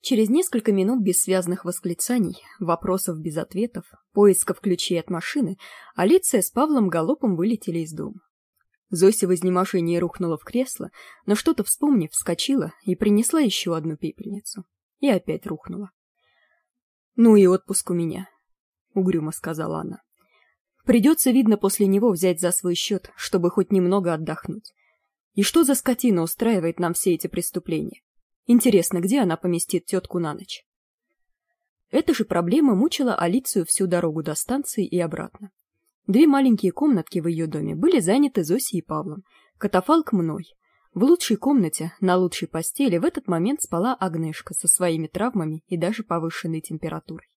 Через несколько минут бессвязных восклицаний, вопросов без ответов, поисков ключей от машины, Алиция с Павлом галопом вылетели из дома. Зося в изнеможении рухнула в кресло, но что-то вспомнив, вскочила и принесла еще одну пепельницу. И опять рухнула. «Ну и отпуск у меня», — угрюмо сказала она. «Придется, видно, после него взять за свой счет, чтобы хоть немного отдохнуть. И что за скотина устраивает нам все эти преступления? Интересно, где она поместит тетку на ночь? Эта же проблема мучила Алицию всю дорогу до станции и обратно. Две маленькие комнатки в ее доме были заняты Зосей и Павлом, катафалк мной. В лучшей комнате, на лучшей постели в этот момент спала Агнешка со своими травмами и даже повышенной температурой.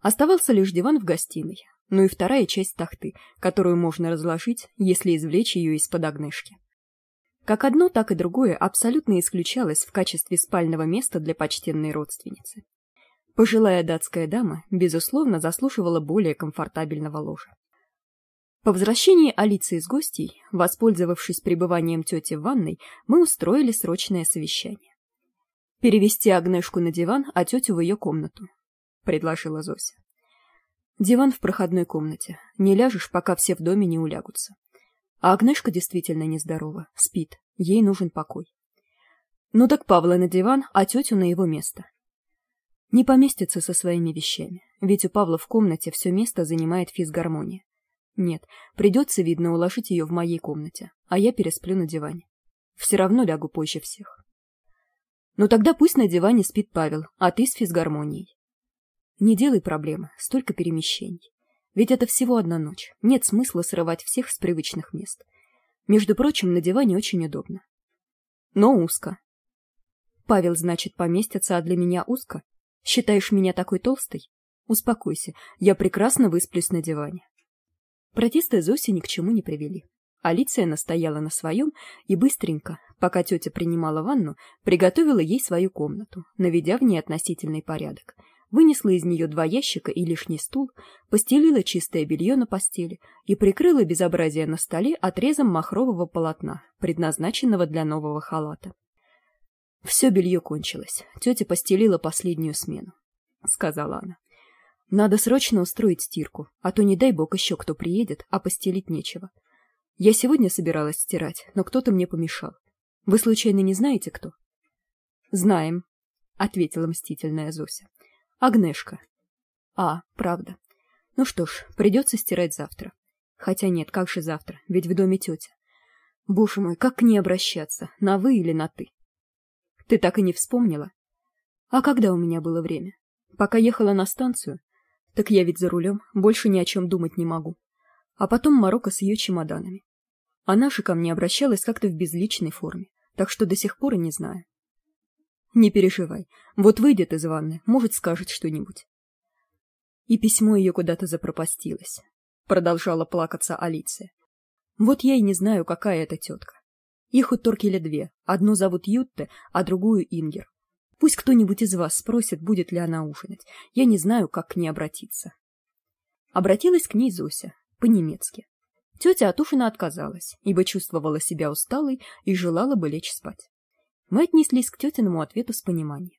Оставался лишь диван в гостиной, ну и вторая часть тахты, которую можно разложить, если извлечь ее из-под Агнешки. Как одно, так и другое абсолютно исключалось в качестве спального места для почтенной родственницы. Пожилая датская дама, безусловно, заслуживала более комфортабельного ложа. По возвращении Алиции с гостей, воспользовавшись пребыванием тети в ванной, мы устроили срочное совещание. «Перевести Агнешку на диван, а тетю в ее комнату», — предложила Зося. «Диван в проходной комнате. Не ляжешь, пока все в доме не улягутся. А Агнешка действительно нездорова, спит, ей нужен покой. Ну так Павла на диван, а тетю на его место. Не поместится со своими вещами, ведь у Павла в комнате все место занимает физгармония. Нет, придется, видно, уложить ее в моей комнате, а я пересплю на диване. Все равно лягу позже всех. Ну тогда пусть на диване спит Павел, а ты с физгармонией. Не делай проблемы, столько перемещений. Ведь это всего одна ночь. Нет смысла срывать всех с привычных мест. Между прочим, на диване очень удобно. Но узко. Павел, значит, поместится, а для меня узко? Считаешь меня такой толстой? Успокойся, я прекрасно высплюсь на диване. Протесты Зоси ни к чему не привели. Алиция настояла на своем и быстренько, пока тетя принимала ванну, приготовила ей свою комнату, наведя в ней относительный порядок — вынесла из нее два ящика и лишний стул, постелила чистое белье на постели и прикрыла безобразие на столе отрезом махрового полотна, предназначенного для нового халата. Все белье кончилось. Тетя постелила последнюю смену, — сказала она. Надо срочно устроить стирку, а то, не дай бог, еще кто приедет, а постелить нечего. Я сегодня собиралась стирать, но кто-то мне помешал. Вы случайно не знаете, кто? — Знаем, — ответила мстительная Зося. Агнешка. А, правда. Ну что ж, придется стирать завтра. Хотя нет, как же завтра, ведь в доме тетя. Боже мой, как к ней обращаться, на «вы» или на «ты»? Ты так и не вспомнила? А когда у меня было время? Пока ехала на станцию? Так я ведь за рулем, больше ни о чем думать не могу. А потом Марокко с ее чемоданами. Она же ко мне обращалась как-то в безличной форме, так что до сих пор и не знаю. Не переживай. Вот выйдет из ванны, может, скажет что-нибудь. И письмо ее куда-то запропастилось. Продолжала плакаться Алиция. Вот я и не знаю, какая это тетка. Их у Торкеля две. Одну зовут Ютте, а другую Ингер. Пусть кто-нибудь из вас спросит, будет ли она ужинать. Я не знаю, как к ней обратиться. Обратилась к ней Зося, по-немецки. Тетя от ужина отказалась, ибо чувствовала себя усталой и желала бы лечь спать. Мы отнеслись к тетиному ответу с пониманием.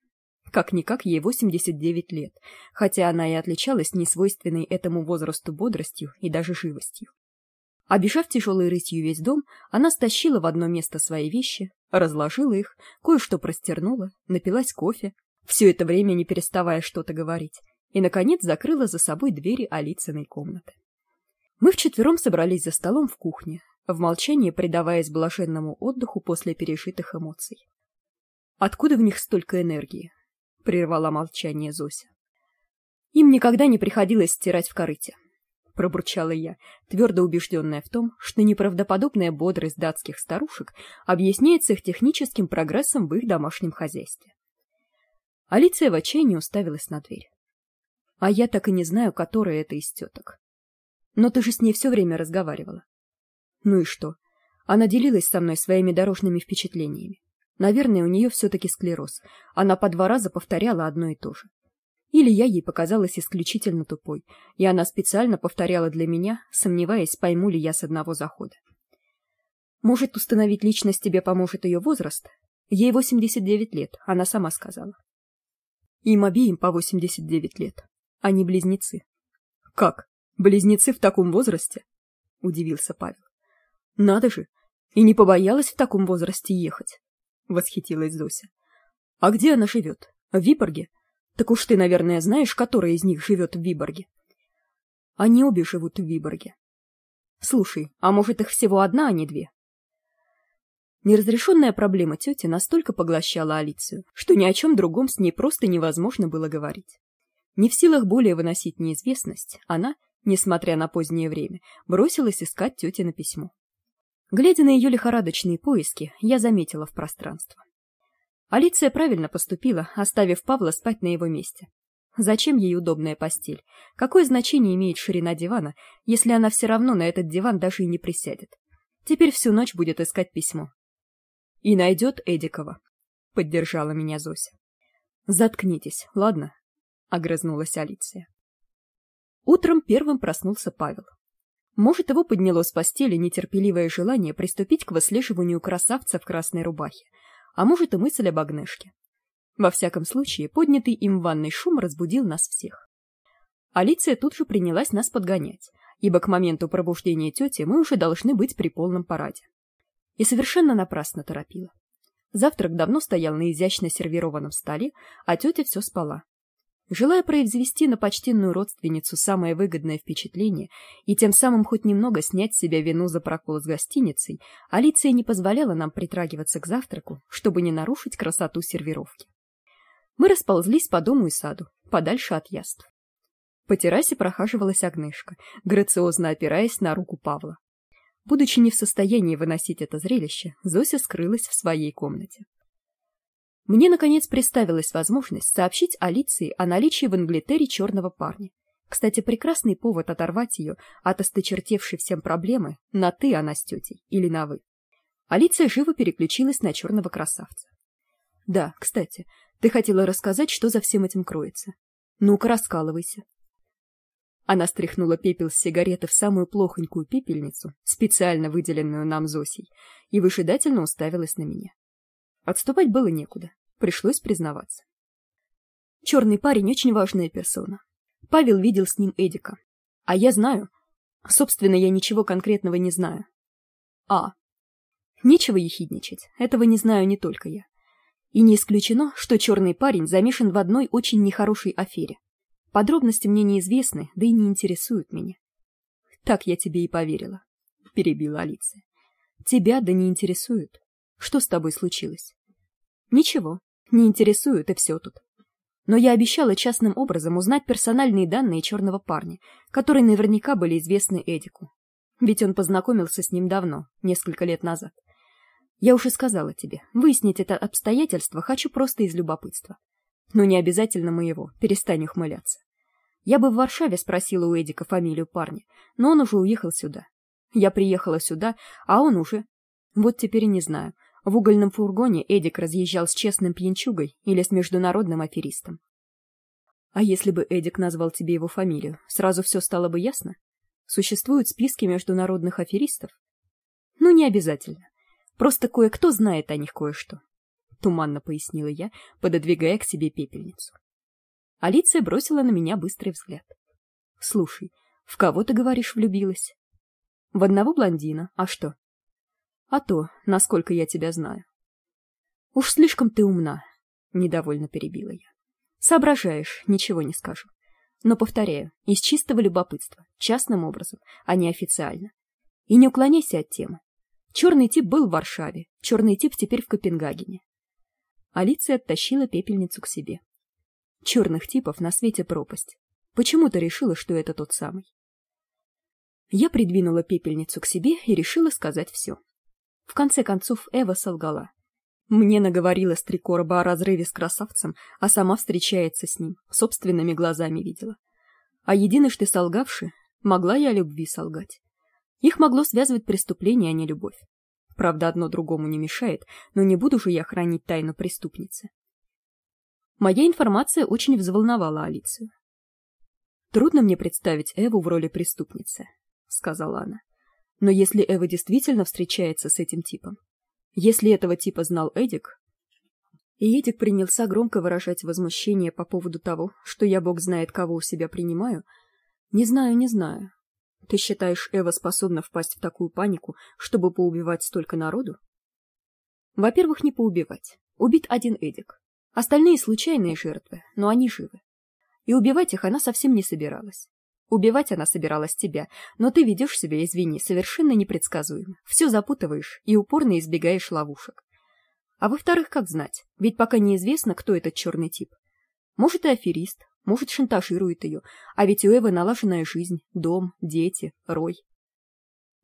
Как-никак ей 89 лет, хотя она и отличалась несвойственной этому возрасту бодростью и даже живостью. Обежав тяжелой рысью весь дом, она стащила в одно место свои вещи, разложила их, кое-что простернула, напилась кофе, все это время не переставая что-то говорить, и, наконец, закрыла за собой двери Алицыной комнаты. Мы вчетвером собрались за столом в кухне, в молчании предаваясь блаженному отдыху после пережитых эмоций. Откуда в них столько энергии? Прервала молчание Зося. Им никогда не приходилось стирать в корыте. Пробурчала я, твердо убежденная в том, что неправдоподобная бодрость датских старушек объясняется их техническим прогрессом в их домашнем хозяйстве. Алиция в отчаянии уставилась на дверь. А я так и не знаю, которая это из теток. Но ты же с ней все время разговаривала. Ну и что? Она делилась со мной своими дорожными впечатлениями. Наверное, у нее все-таки склероз. Она по два раза повторяла одно и то же. Или я ей показалась исключительно тупой, и она специально повторяла для меня, сомневаясь, пойму ли я с одного захода. Может, установить личность тебе поможет ее возраст? Ей 89 лет, она сама сказала. Им обеим по 89 лет. Они близнецы. Как? Близнецы в таком возрасте? Удивился Павел. Надо же! И не побоялась в таком возрасте ехать. Восхитилась Зося. А где она живет? В Виборге? Так уж ты, наверное, знаешь, которая из них живет в Виборге. Они обе живут в Виборге. Слушай, а может их всего одна, а не две? Неразрешенная проблема тети настолько поглощала Алицию, что ни о чем другом с ней просто невозможно было говорить. Не в силах более выносить неизвестность, она, несмотря на позднее время, бросилась искать тете на письмо. Глядя на ее лихорадочные поиски, я заметила в пространство. Алиция правильно поступила, оставив Павла спать на его месте. Зачем ей удобная постель? Какое значение имеет ширина дивана, если она все равно на этот диван даже и не присядет? Теперь всю ночь будет искать письмо, и найдет эдикова поддержала меня зося заткнитесь ладно огрызнулась алиция утром первым проснулся павел может его подняло с постели нетерпеливое желание приступить к выслеживанию красавца в красной рубахе а может и мысль об огнешке во всяком случае поднятый им в ванной шум разбудил нас всех алиция тут же принялась нас подгонять ибо к моменту пробуждения тети мы уже должны быть при полном параде и совершенно напрасно торопила. Завтрак давно стоял на изящно сервированном столе, а тетя все спала. Желая произвести на почтенную родственницу самое выгодное впечатление и тем самым хоть немного снять с себя вину за прокол с гостиницей, Алиция не позволяла нам притрагиваться к завтраку, чтобы не нарушить красоту сервировки. Мы расползлись по дому и саду, подальше от яств. По террасе прохаживалась Агнешка, грациозно опираясь на руку Павла. Будучи не в состоянии выносить это зрелище, Зося скрылась в своей комнате. Мне, наконец, представилась возможность сообщить Алиции о наличии в Англитере черного парня. Кстати, прекрасный повод оторвать ее от осточертевшей всем проблемы на «ты» она с тетей или на «вы». Алиция живо переключилась на черного красавца. «Да, кстати, ты хотела рассказать, что за всем этим кроется. Ну-ка, раскалывайся. Она стряхнула пепел с сигареты в самую плохонькую пепельницу, специально выделенную нам Зосей, и выжидательно уставилась на меня. Отступать было некуда, пришлось признаваться. Черный парень очень важная персона. Павел видел с ним Эдика. А я знаю. Собственно, я ничего конкретного не знаю. А. Нечего ехидничать, этого не знаю не только я. И не исключено, что черный парень замешан в одной очень нехорошей афере. Подробности мне неизвестны, да и не интересуют меня. Так я тебе и поверила, перебила Алиция. Тебя да не интересуют. Что с тобой случилось? Ничего, не интересует и все тут. Но я обещала частным образом узнать персональные данные черного парня, которые наверняка были известны Эдику. Ведь он познакомился с ним давно, несколько лет назад. Я уж и сказала тебе, выяснить это обстоятельство хочу просто из любопытства но не обязательно моего перестань ухмыляться я бы в варшаве спросила у эдика фамилию парня но он уже уехал сюда я приехала сюда а он уже вот теперь и не знаю в угольном фургоне эдик разъезжал с честным пьянчугой или с международным аферистом. А если бы эдик назвал тебе его фамилию сразу все стало бы ясно. Существуют списки международных аферистов. Ну не обязательно. Просто кое кто знает о них кое что туманно пояснила я пододвигая к себе пепельницу. Алиция бросила на меня быстрый взгляд слушай в кого ты говоришь влюбилась в одного блондина. А что а то насколько я тебя знаю. Уж слишком ты умна недовольно перебила я. Соображаешь ничего не скажу. Но повторяю из чистого любопытства частным образом а не официально. И не уклоняйся от темы. Черный тип был в варшаве черный тип теперь в копенгагене. Алиция оттащила пепельницу к себе. Черных типов на свете пропасть. Почему то решила что это тот самый? Я придвинула пепельницу к себе и решила сказать все в конце концов эва солгала мне наговорила с три короба о разрыве с красавцем а сама встречается с ним собственными глазами видела а единожды солгавши могла я любви солгать их могло связывать преступление а не любовь Правда, одно другому не мешает, но не буду же я хранить тайну преступницы. Моя информация очень взволновала Алицию. «Трудно мне представить Эву в роли преступницы», — сказала она. «Но если Эва действительно встречается с этим типом, если этого типа знал Эдик...» И Эдик принялся громко выражать возмущение по поводу того, что я бог знает кого у себя принимаю. Не знаю, не знаю. Ты считаешь, Эва способна впасть в такую панику, чтобы поубивать столько народу? Во-первых, не поубивать. Убит один Эдик. Остальные случайные жертвы, но они живы. И убивать их она совсем не собиралась. Убивать она собиралась тебя, но ты ведешь себя, извини, совершенно непредсказуемо. Все запутываешь и упорно избегаешь ловушек. А во-вторых, как знать, ведь пока неизвестно, кто этот черный тип. Может, и аферист, может, шантажирует ее, а ведь у Эвы налаженная жизнь, дом, дети, рой.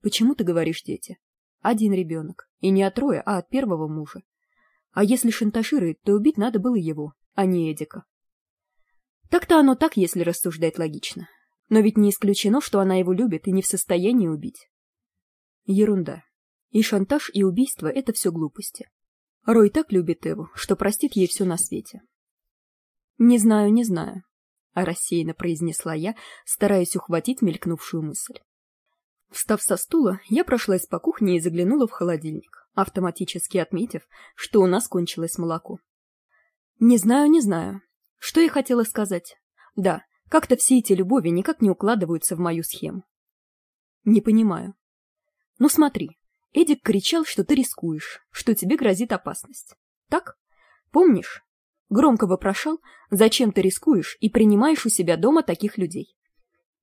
Почему ты говоришь дети? Один ребенок, и не от Роя, а от первого мужа. А если шантажирует, то убить надо было его, а не Эдика. Так-то оно так, если рассуждать логично. Но ведь не исключено, что она его любит и не в состоянии убить. Ерунда. И шантаж, и убийство — это все глупости. Рой так любит Эву, что простит ей все на свете. «Не знаю, не знаю», — рассеянно произнесла я, стараясь ухватить мелькнувшую мысль. Встав со стула, я прошлась по кухне и заглянула в холодильник, автоматически отметив, что у нас кончилось молоко. «Не знаю, не знаю. Что я хотела сказать? Да, как-то все эти любови никак не укладываются в мою схему. Не понимаю. Ну смотри, Эдик кричал, что ты рискуешь, что тебе грозит опасность. Так? Помнишь? Громко вопрошал, зачем ты рискуешь и принимаешь у себя дома таких людей.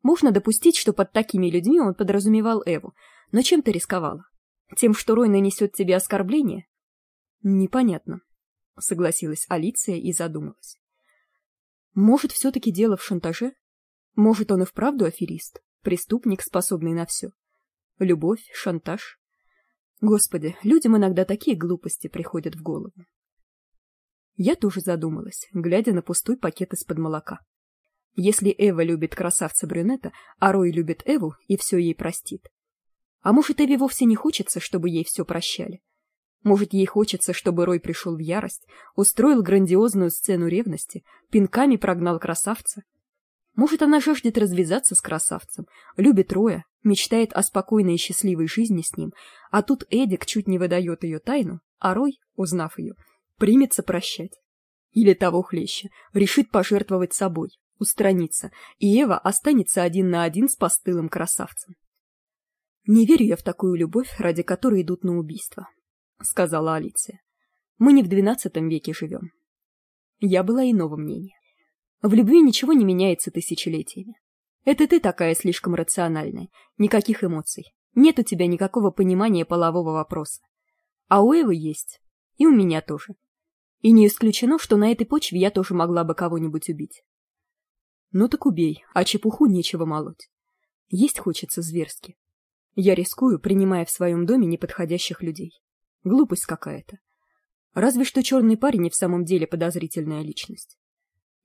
Можно допустить, что под такими людьми он подразумевал Эву, но чем ты рисковала? Тем, что Рой нанесет тебе оскорбление? Непонятно, согласилась Алиция и задумалась. Может, все-таки дело в шантаже? Может, он и вправду аферист, преступник, способный на все? Любовь, шантаж? Господи, людям иногда такие глупости приходят в голову. Я тоже задумалась, глядя на пустой пакет из-под молока. Если Эва любит красавца-брюнета, а Рой любит Эву и все ей простит. А может, Эве вовсе не хочется, чтобы ей все прощали? Может, ей хочется, чтобы Рой пришел в ярость, устроил грандиозную сцену ревности, пинками прогнал красавца? Может, она жаждет развязаться с красавцем, любит Роя, мечтает о спокойной и счастливой жизни с ним, а тут Эдик чуть не выдает ее тайну, а Рой, узнав ее, примется прощать. Или того хлеще, решит пожертвовать собой, устраниться, и Эва останется один на один с постылым красавцем. Не верю я в такую любовь, ради которой идут на убийство. — сказала Алиция. «Мы не в двенадцатом веке живем». Я была иного мнения. В любви ничего не меняется тысячелетиями. Это ты такая слишком рациональная, никаких эмоций. Нет у тебя никакого понимания полового вопроса. А у Эвы есть. И у меня тоже. И не исключено, что на этой почве я тоже могла бы кого-нибудь убить. Ну так убей, а чепуху нечего молоть. Есть хочется зверски. Я рискую, принимая в своем доме неподходящих людей. Глупость какая-то. Разве что черный парень и в самом деле подозрительная личность.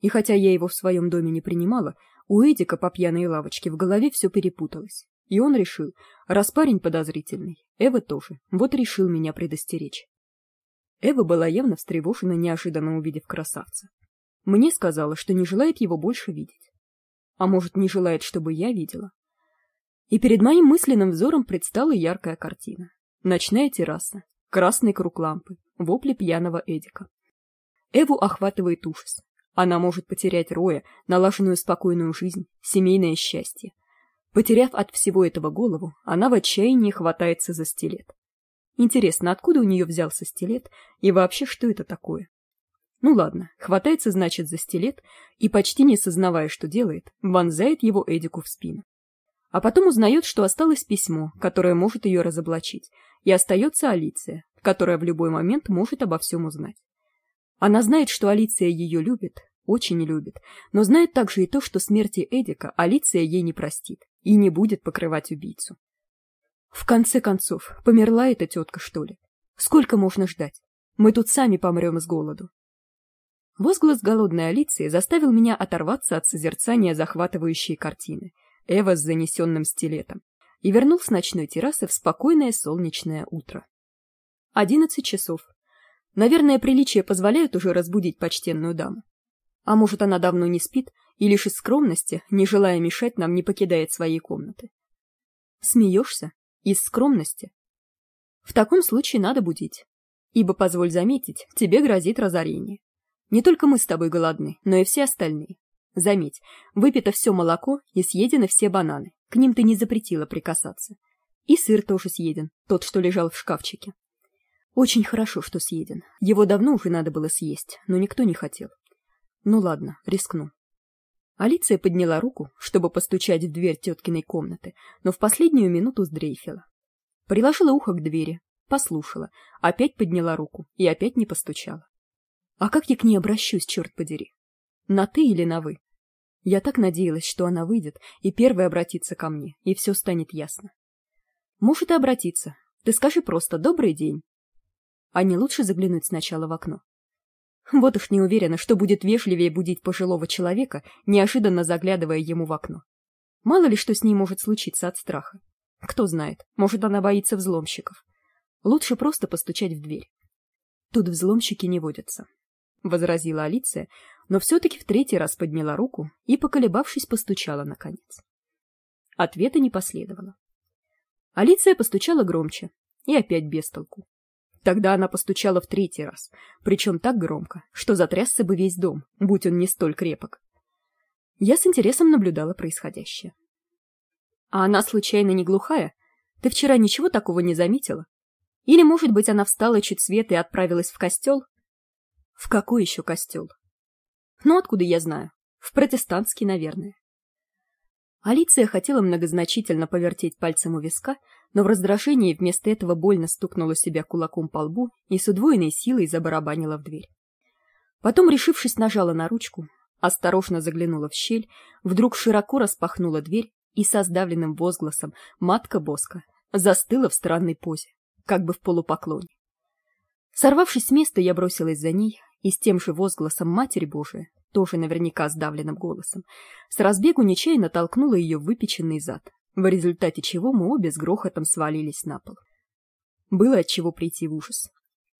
И хотя я его в своем доме не принимала, у Эдика по пьяной лавочке в голове все перепуталось. И он решил, раз парень подозрительный, Эва тоже, вот решил меня предостеречь. Эва была явно встревожена, неожиданно увидев красавца. Мне сказала, что не желает его больше видеть. А может, не желает, чтобы я видела. И перед моим мысленным взором предстала яркая картина. Ночная терраса, красный круг лампы, вопли пьяного Эдика. Эву охватывает ужас. Она может потерять Роя, налаженную спокойную жизнь, семейное счастье. Потеряв от всего этого голову, она в отчаянии хватается за стилет. Интересно, откуда у нее взялся стилет и вообще что это такое? Ну ладно, хватается, значит, за стилет и, почти не сознавая, что делает, вонзает его Эдику в спину. А потом узнает, что осталось письмо, которое может ее разоблачить, и остается Алиция, которая в любой момент может обо всем узнать. Она знает, что Алиция ее любит, очень любит, но знает также и то, что смерти Эдика Алиция ей не простит и не будет покрывать убийцу. В конце концов, померла эта тетка, что ли? Сколько можно ждать? Мы тут сами помрем с голоду. Возглас голодной Алиции заставил меня оторваться от созерцания захватывающей картины. Эва с занесенным стилетом и вернул с ночной террасы в спокойное солнечное утро. Одиннадцать часов. Наверное, приличие позволяет уже разбудить почтенную даму. А может, она давно не спит и лишь из скромности, не желая мешать нам, не покидает своей комнаты. Смеешься? Из скромности? В таком случае надо будить. ибо, позволь заметить, тебе грозит разорение. Не только мы с тобой голодны, но и все остальные. Заметь, выпито все молоко и съедены все бананы. К ним ты не запретила прикасаться. И сыр тоже съеден, тот, что лежал в шкафчике. Очень хорошо, что съеден. Его давно уже надо было съесть, но никто не хотел. Ну ладно, рискну. Алиция подняла руку, чтобы постучать в дверь теткиной комнаты, но в последнюю минуту сдрейфила. Приложила ухо к двери, послушала, опять подняла руку и опять не постучала. А как я к ней обращусь, черт подери? На «ты» или на «вы»? Я так надеялась, что она выйдет и первой обратится ко мне, и все станет ясно. Может и обратиться. Ты скажи просто «добрый день», а не лучше заглянуть сначала в окно. Вот уж не уверена, что будет вежливее будить пожилого человека, неожиданно заглядывая ему в окно. Мало ли что с ней может случиться от страха. Кто знает, может, она боится взломщиков. Лучше просто постучать в дверь. Тут взломщики не водятся, — возразила Алиция, но все-таки в третий раз подняла руку и, поколебавшись, постучала наконец. Ответа не последовало. Алиция постучала громче, и опять без толку. Тогда она постучала в третий раз, причем так громко, что затрясся бы весь дом, будь он не столь крепок. Я с интересом наблюдала происходящее. «А она случайно не глухая? Ты вчера ничего такого не заметила? Или, может быть, она встала чуть свет и отправилась в костел?» «В какой еще костел?» «Ну, откуда я знаю? В протестантский, наверное». Алиция хотела многозначительно повертеть пальцем у виска, но в раздражении вместо этого больно стукнула себя кулаком по лбу и с удвоенной силой забарабанила в дверь. Потом, решившись, нажала на ручку, осторожно заглянула в щель, вдруг широко распахнула дверь и со сдавленным возгласом «Матка Боска» застыла в странной позе, как бы в полупоклоне. Сорвавшись с места, я бросилась за ней и с тем же возгласом «Матерь Божия», тоже наверняка сдавленным голосом, с разбегу нечаянно толкнула ее выпеченный зад, в результате чего мы обе с грохотом свалились на пол. Было от чего прийти в ужас.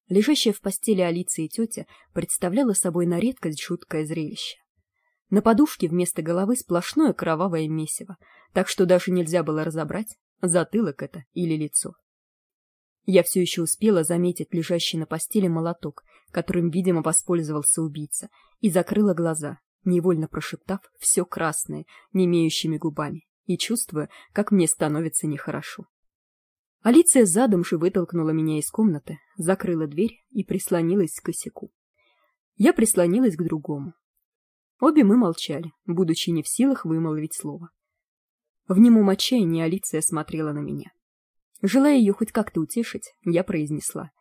Лежащая в постели Алиса и тетя представляла собой на редкость жуткое зрелище. На подушке вместо головы сплошное кровавое месиво, так что даже нельзя было разобрать, затылок это или лицо. Я все еще успела заметить лежащий на постели молоток, которым, видимо, воспользовался убийца, и закрыла глаза, невольно прошептав все красное, не имеющими губами, и чувствуя, как мне становится нехорошо. Алиция задом же вытолкнула меня из комнаты, закрыла дверь и прислонилась к косяку. Я прислонилась к другому. Обе мы молчали, будучи не в силах вымолвить слово. В немом отчаянии Алиция смотрела на меня. Желая ее хоть как-то утешить, я произнесла.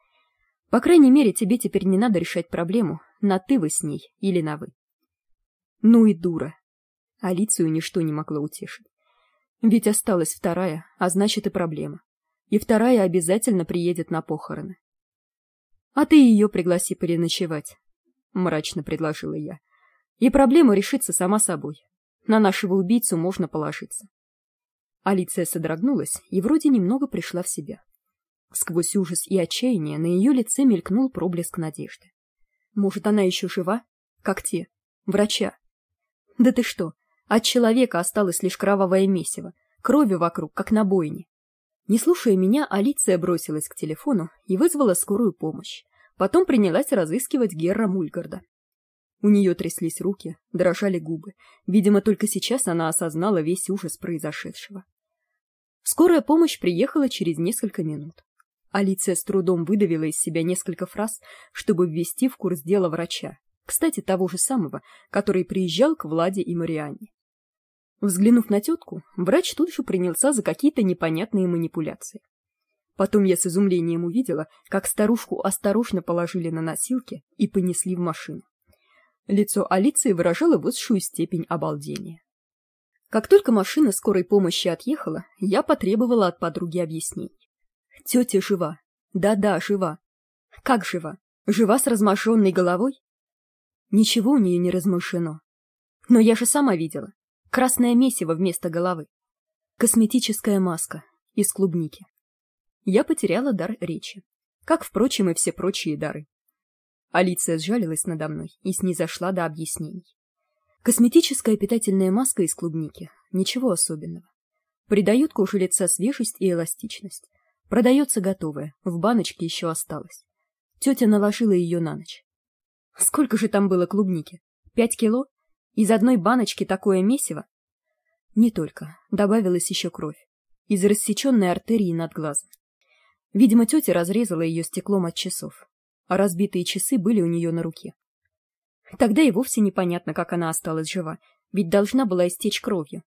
По крайней мере, тебе теперь не надо решать проблему, на «ты» вы с ней или на «вы». Ну и дура. Алицию ничто не могло утешить. Ведь осталась вторая, а значит и проблема. И вторая обязательно приедет на похороны. А ты ее пригласи переночевать, — мрачно предложила я. И проблема решится сама собой. На нашего убийцу можно положиться. Алиция содрогнулась и вроде немного пришла в себя. Сквозь ужас и отчаяние на ее лице мелькнул проблеск надежды. Может, она еще жива? Как те? Врача? Да ты что, от человека осталось лишь кровавое месиво, крови вокруг, как на бойне. Не слушая меня, Алиция бросилась к телефону и вызвала скорую помощь. Потом принялась разыскивать Герра Мульгарда. У нее тряслись руки, дрожали губы. Видимо, только сейчас она осознала весь ужас произошедшего. Скорая помощь приехала через несколько минут. Алиция с трудом выдавила из себя несколько фраз, чтобы ввести в курс дела врача, кстати, того же самого, который приезжал к Владе и Марианне. Взглянув на тетку, врач тут же принялся за какие-то непонятные манипуляции. Потом я с изумлением увидела, как старушку осторожно положили на носилки и понесли в машину. Лицо Алиции выражало высшую степень обалдения. Как только машина скорой помощи отъехала, я потребовала от подруги объяснений. Тетя жива. Да-да, жива. Как жива? Жива с размашенной головой? Ничего у нее не размашено. Но я же сама видела. Красное месиво вместо головы. Косметическая маска из клубники. Я потеряла дар речи. Как, впрочем, и все прочие дары. Алиция сжалилась надо мной и снизошла до объяснений. Косметическая питательная маска из клубники. Ничего особенного. Придает коже лица свежесть и эластичность. Продается готовая, в баночке еще осталось. тетя наложила ее на ночь. Сколько же там было клубники? Пять кило? Из одной баночки такое месиво? Не только добавилась еще кровь из рассеченной артерии над глазом. Видимо тетя разрезала ее стеклом от часов а разбитые часы были у нее на руке. Тогда и вовсе непонятно как она осталась жива ведь должна была истечь кровью.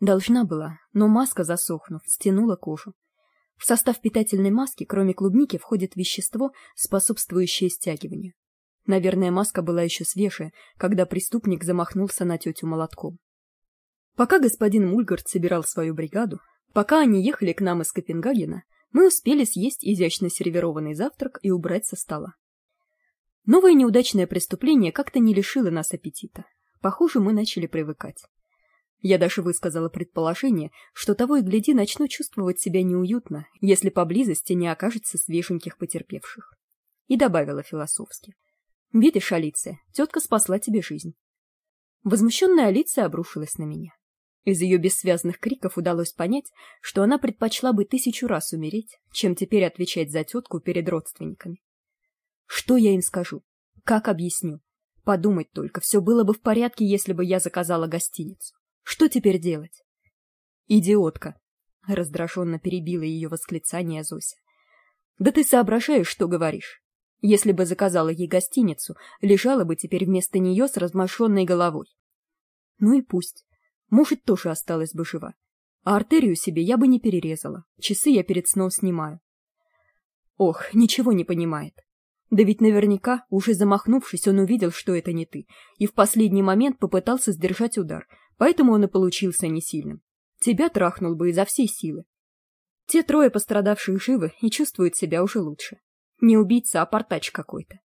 Должна была но маска засохнув стянула кожу в состав питательной маски кроме клубники входит вещество способствующее стягиванию. Наверное маска была еще свежая когда преступник замахнулся на тетю молотком. Пока господин мульгард собирал свою бригаду пока они ехали к нам из копенгагена мы успели съесть изящно сервированный завтрак и убрать со стола. Новое неудачное преступление как то не лишило нас аппетита. Похоже мы начали привыкать я даже высказала предположение что того и гляди начну чувствовать себя неуютно если поблизости не окажется свеженьких потерпевших. И добавила философски. Видишь алиция тетка спасла тебе жизнь возмущенная алиция обрушилась на меня. Из ее бессвязных криков удалось понять что она предпочла бы тысячу раз умереть чем теперь отвечать за тетку перед родственниками. Что я им скажу? Как объясню? Подумать только все было бы в порядке если бы я заказала гостиницу что теперь делать? Идиотка! Раздраженно перебила ее восклицание зося. Да ты соображаешь что говоришь. Если бы заказала ей гостиницу лежала бы теперь вместо нее с размашенной головой. Ну и пусть. Может тоже осталась бы жива. А артерию себе я бы не перерезала. Часы я перед сном снимаю. Ох ничего не понимает. Да ведь наверняка уже замахнувшись он увидел что это не ты и в последний момент попытался сдержать удар поэтому он и получился не сильным. Тебя трахнул бы изо всей силы. Те трое пострадавших живы и чувствуют себя уже лучше. Не убийца а портач какой то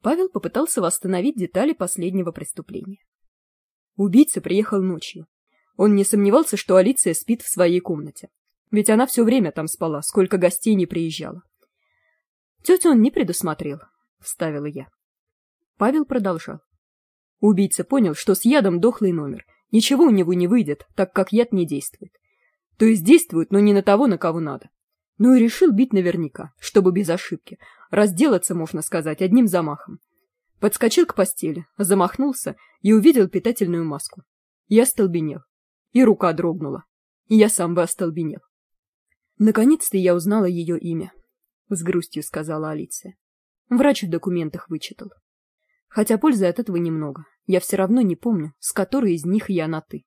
павел попытался восстановить детали последнего преступления. Убийца приехал ночью. Он не сомневался что алиция спит в своей комнате. Ведь она все время там спала сколько гостей не приезжала тетю он не предусмотрел вставила я. Павел продолжал. Убийца понял что с ядом дохлый номер ничего у него не выйдет так как яд не действует. То есть действует но не на того на кого надо. Ну и решил бить наверняка чтобы без ошибки. Разделаться можно сказать одним замахом. Подскочил к постели замахнулся и увидел питательную маску. Я столбенел и рука дрогнула. И я сам бы остолбенел. Наконец то я узнала ее имя с грустью сказала алиция. Врач в документах вычитал хотя пользы от этого немного. Я все равно не помню с которой из них я на ты